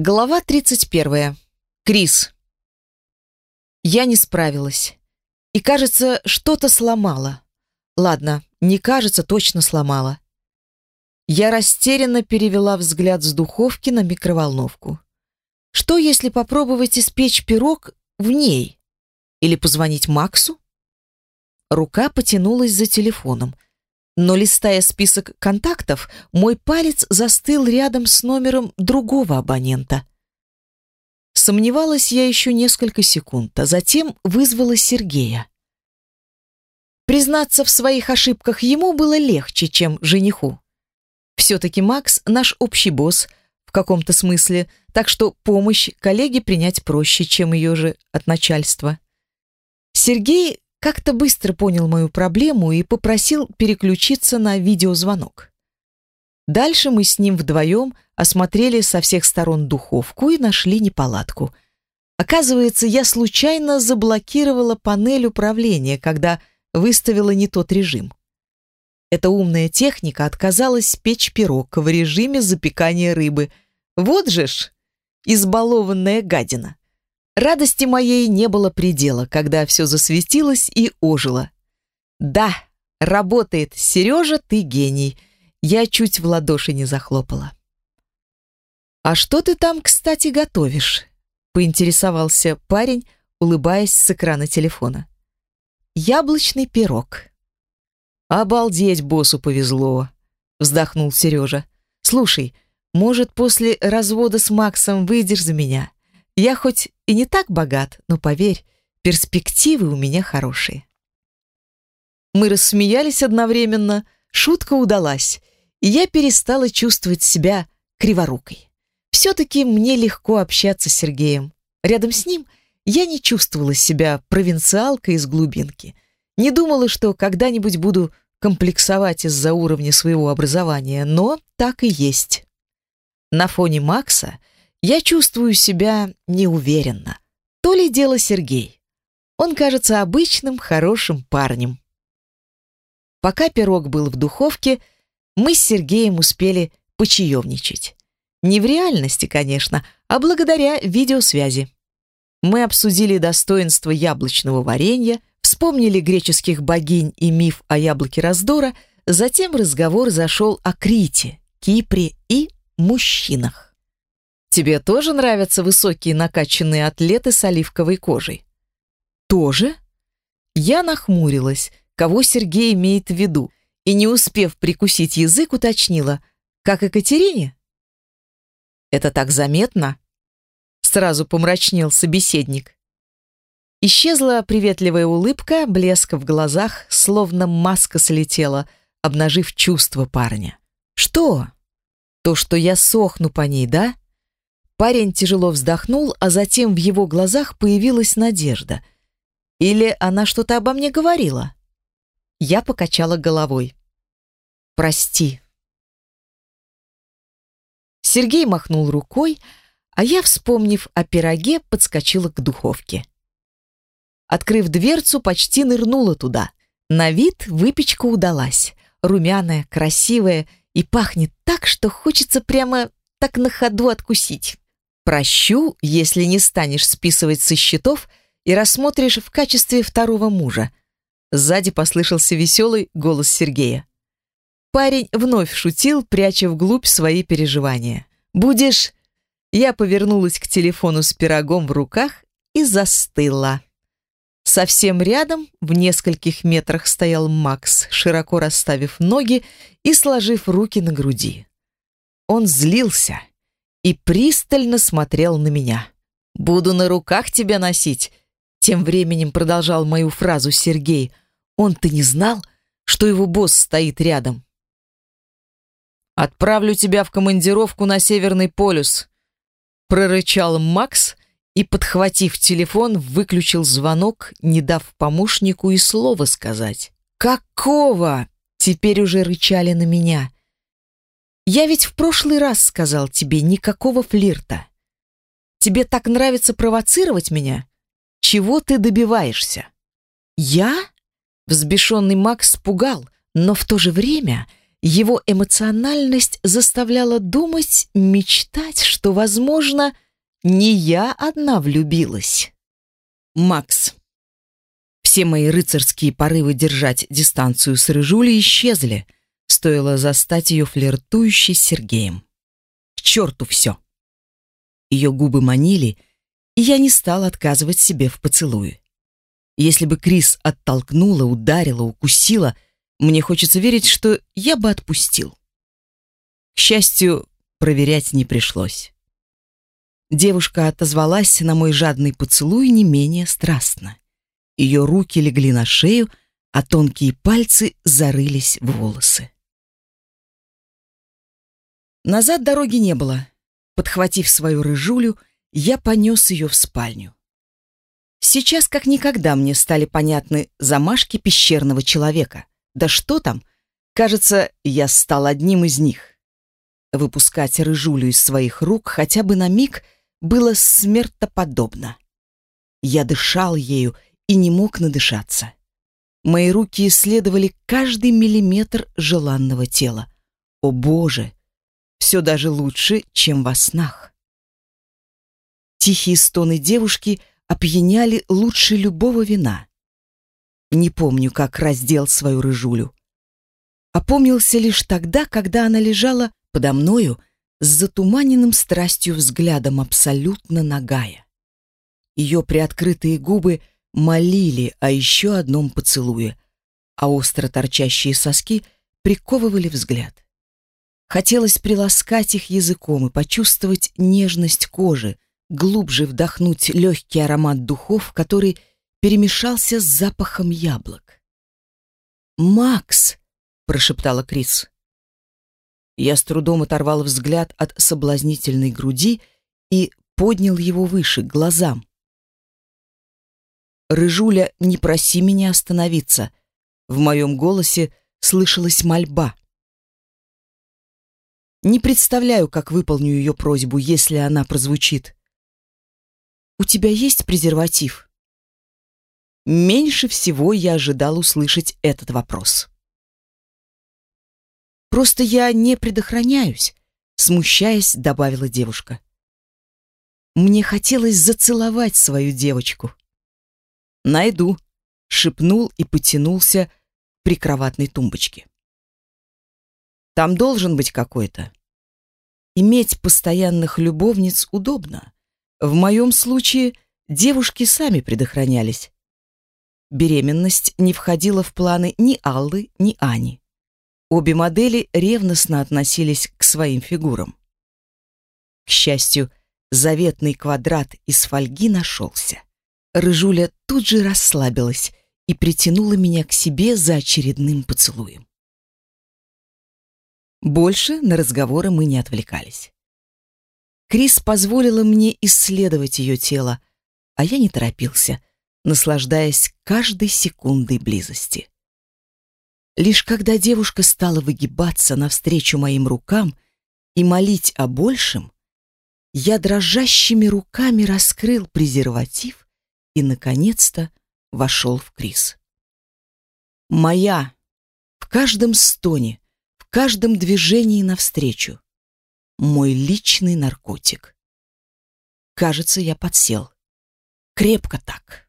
Глава 31. Крис. Я не справилась. И, кажется, что-то сломала. Ладно, не кажется, точно сломала. Я растерянно перевела взгляд с духовки на микроволновку. Что, если попробовать испечь пирог в ней? Или позвонить Максу? Рука потянулась за телефоном. Но, листая список контактов, мой палец застыл рядом с номером другого абонента. Сомневалась я еще несколько секунд, а затем вызвала Сергея. Признаться в своих ошибках ему было легче, чем жениху. Все-таки Макс наш общий босс в каком-то смысле, так что помощь коллеге принять проще, чем ее же от начальства. Сергей как-то быстро понял мою проблему и попросил переключиться на видеозвонок. Дальше мы с ним вдвоем осмотрели со всех сторон духовку и нашли неполадку. Оказывается, я случайно заблокировала панель управления, когда выставила не тот режим. Эта умная техника отказалась печь пирог в режиме запекания рыбы. Вот же ж, избалованная гадина. Радости моей не было предела, когда все засветилось и ожило. Да, работает, Сережа, ты гений. Я чуть в ладоши не захлопала. «А что ты там, кстати, готовишь?» — поинтересовался парень, улыбаясь с экрана телефона. «Яблочный пирог». «Обалдеть, боссу повезло!» — вздохнул Сережа. «Слушай, может, после развода с Максом выйдешь за меня?» Я хоть и не так богат, но поверь, перспективы у меня хорошие. Мы рассмеялись одновременно, шутка удалась, и я перестала чувствовать себя криворукой. Все-таки мне легко общаться с Сергеем. Рядом с ним я не чувствовала себя провинциалкой из глубинки. Не думала, что когда-нибудь буду комплексовать из-за уровня своего образования, но так и есть. На фоне Макса я чувствую себя неуверенно. То ли дело Сергей. Он кажется обычным, хорошим парнем. Пока пирог был в духовке, мы с Сергеем успели почаевничать. Не в реальности, конечно, а благодаря видеосвязи. Мы обсудили достоинство яблочного варенья, вспомнили греческих богинь и миф о яблоке раздора, затем разговор зашел о Крите, Кипре и мужчинах. Тебе тоже нравятся высокие накачанные атлеты с оливковой кожей? Тоже? Я нахмурилась, кого Сергей имеет в виду, и, не успев прикусить язык, уточнила, как и Катерине? Это так заметно? Сразу помрачнел собеседник. Исчезла приветливая улыбка, блеск в глазах, словно маска слетела, обнажив чувство парня. Что? То, что я сохну по ней, да? Парень тяжело вздохнул, а затем в его глазах появилась надежда. Или она что-то обо мне говорила? Я покачала головой. «Прости». Сергей махнул рукой, а я, вспомнив о пироге, подскочила к духовке. Открыв дверцу, почти нырнула туда. На вид выпечка удалась. Румяная, красивая и пахнет так, что хочется прямо так на ходу откусить. Прощу, если не станешь списывать со счетов и рассмотришь в качестве второго мужа. Сзади послышался веселый голос Сергея. Парень вновь шутил, пряча вглубь свои переживания. «Будешь...» Я повернулась к телефону с пирогом в руках и застыла. Совсем рядом, в нескольких метрах, стоял Макс, широко расставив ноги и сложив руки на груди. Он злился и пристально смотрел на меня. «Буду на руках тебя носить», — тем временем продолжал мою фразу Сергей. «Он-то не знал, что его босс стоит рядом». «Отправлю тебя в командировку на Северный полюс», — прорычал Макс и, подхватив телефон, выключил звонок, не дав помощнику и слова сказать. «Какого?» — теперь уже рычали на меня. Я ведь в прошлый раз сказал тебе никакого флирта. Тебе так нравится провоцировать меня? Чего ты добиваешься? Я? Взбешенный Макс пугал, но в то же время его эмоциональность заставляла думать, мечтать, что, возможно, не я одна влюбилась. Макс. Все мои рыцарские порывы держать дистанцию с Рыжулей исчезли, стоило застать ее флиртующей с Сергеем. К черту все. Ее губы манили, и я не стал отказывать себе в поцелуе. Если бы Крис оттолкнула, ударила, укусила, мне хочется верить, что я бы отпустил. К счастью, проверять не пришлось. Девушка отозвалась на мой жадный поцелуй не менее страстно. Ее руки легли на шею, а тонкие пальцы зарылись в волосы. Назад дороги не было. Подхватив свою рыжулю, я понес ее в спальню. Сейчас как никогда мне стали понятны замашки пещерного человека. Да что там? Кажется, я стал одним из них. Выпускать рыжулю из своих рук хотя бы на миг было смертоподобно. Я дышал ею и не мог надышаться. Мои руки исследовали каждый миллиметр желанного тела. О боже! Все даже лучше, чем во снах. Тихие стоны девушки опьяняли лучше любого вина. Не помню, как раздел свою рыжулю. Опомнился лишь тогда, когда она лежала подо мною с затуманенным страстью взглядом абсолютно нагая. Ее приоткрытые губы молили о еще одном поцелуе, а остро торчащие соски приковывали взгляд. Хотелось приласкать их языком и почувствовать нежность кожи, глубже вдохнуть легкий аромат духов, который перемешался с запахом яблок. «Макс!» — прошептала Крис. Я с трудом оторвал взгляд от соблазнительной груди и поднял его выше, к глазам. «Рыжуля, не проси меня остановиться!» В моем голосе слышалась мольба. Не представляю, как выполню ее просьбу, если она прозвучит. «У тебя есть презерватив?» Меньше всего я ожидал услышать этот вопрос. Просто я не предохраняюсь, смущаясь, добавила девушка. Мне хотелось зацеловать свою девочку. Найду, шепнул и потянулся к прикроватной тумбочке. Там должен быть какой-то. Иметь постоянных любовниц удобно. В моем случае девушки сами предохранялись. Беременность не входила в планы ни Аллы, ни Ани. Обе модели ревностно относились к своим фигурам. К счастью, заветный квадрат из фольги нашелся. Рыжуля тут же расслабилась и притянула меня к себе за очередным поцелуем. Больше на разговоры мы не отвлекались. Крис позволила мне исследовать ее тело, а я не торопился, наслаждаясь каждой секундой близости. Лишь когда девушка стала выгибаться навстречу моим рукам и молить о большем, я дрожащими руками раскрыл презерватив и, наконец-то, вошел в Крис. Моя, в каждом стоне, каждом движении навстречу. Мой личный наркотик. Кажется, я подсел. Крепко так.